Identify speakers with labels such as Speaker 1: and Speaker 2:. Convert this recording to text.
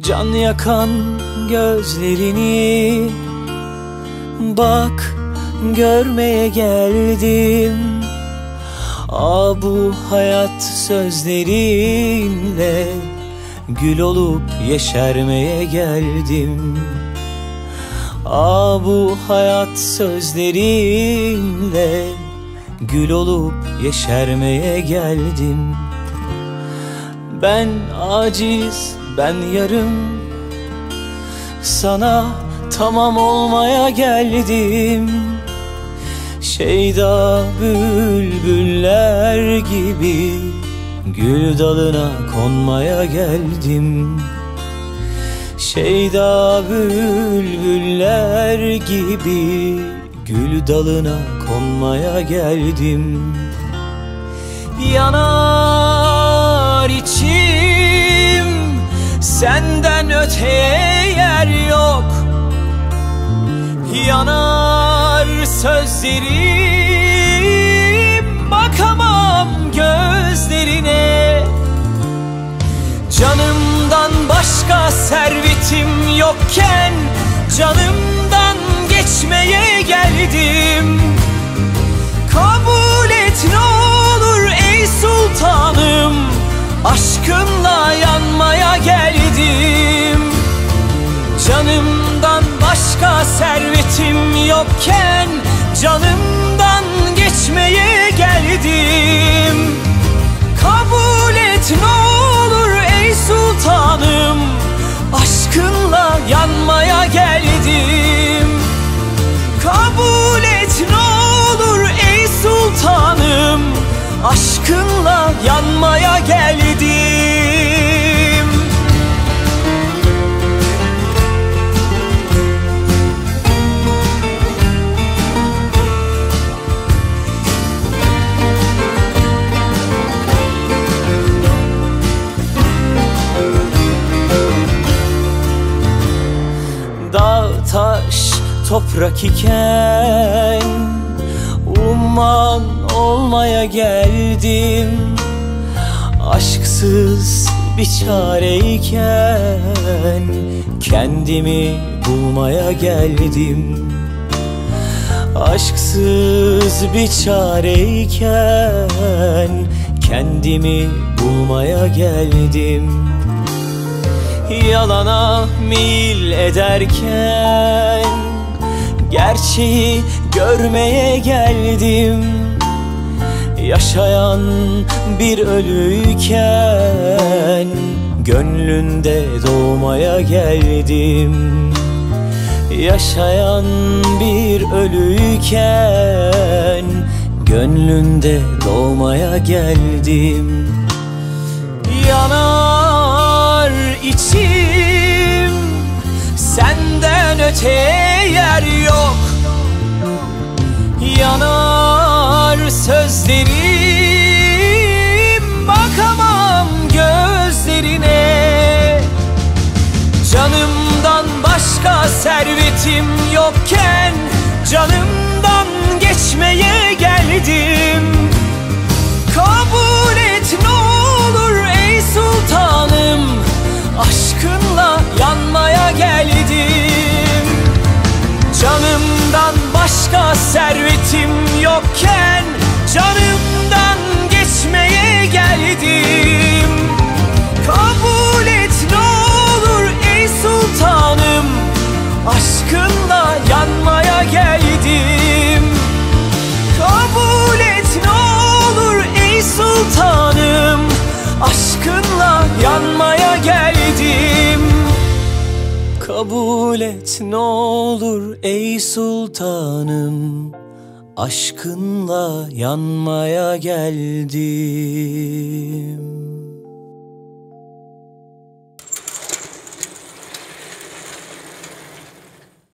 Speaker 1: Can yakan gözlerini Bak görmeye geldim. Aa bu hayat sözlerinle Gül olup yeşermeye geldim. Aa bu hayat sözlerinle Gül olup yeşermeye geldim Ben aciz, ben yarım. Sana tamam olmaya geldim. Şeyda bülbüller gibi Gül dalına konmaya geldim. Şeyda bülbüller gibi Gül dalına konmaya geldim. Yanar içim Senden öteye yer yok. Yanar sözlerim Bakamam gözlerine. Canımdan başka servetim yokken Canımdan geçmeye geldim başka servetim yokken Canımdan geçmeye geldim. Kabul et ne olur ey sultanım Aşkınla yanmaya geldim. Kabul et ne olur ey sultanım Aşkınla yanmaya geldim taş toprak iken Umman olmaya geldim. Aşksız bir çareyken Kendimi bulmaya geldim. Aşksız bir çareyken Kendimi bulmaya geldim Yalana mil ederken Gerçeği görmeye geldim. Yaşayan bir ölüyken Gönlünde doğmaya geldim. Yaşayan bir ölüyken Gönlünde doğmaya geldim. Yanar içim. Senden öteye yer yok. Yanar sözlerim. Bakamam gözlerine. Canımdan başka servetim yokken Canımdan geçmeye yokken Canımdan geçmeye geldim. Kabul et ne olur ey sultanım Aşkınla yanmaya geldim. Kabul et ne olur ey sultanım Aşkınla yanmaya geldim. Kabul et ne olur ey sultanım Aşkınla yanmaya geldim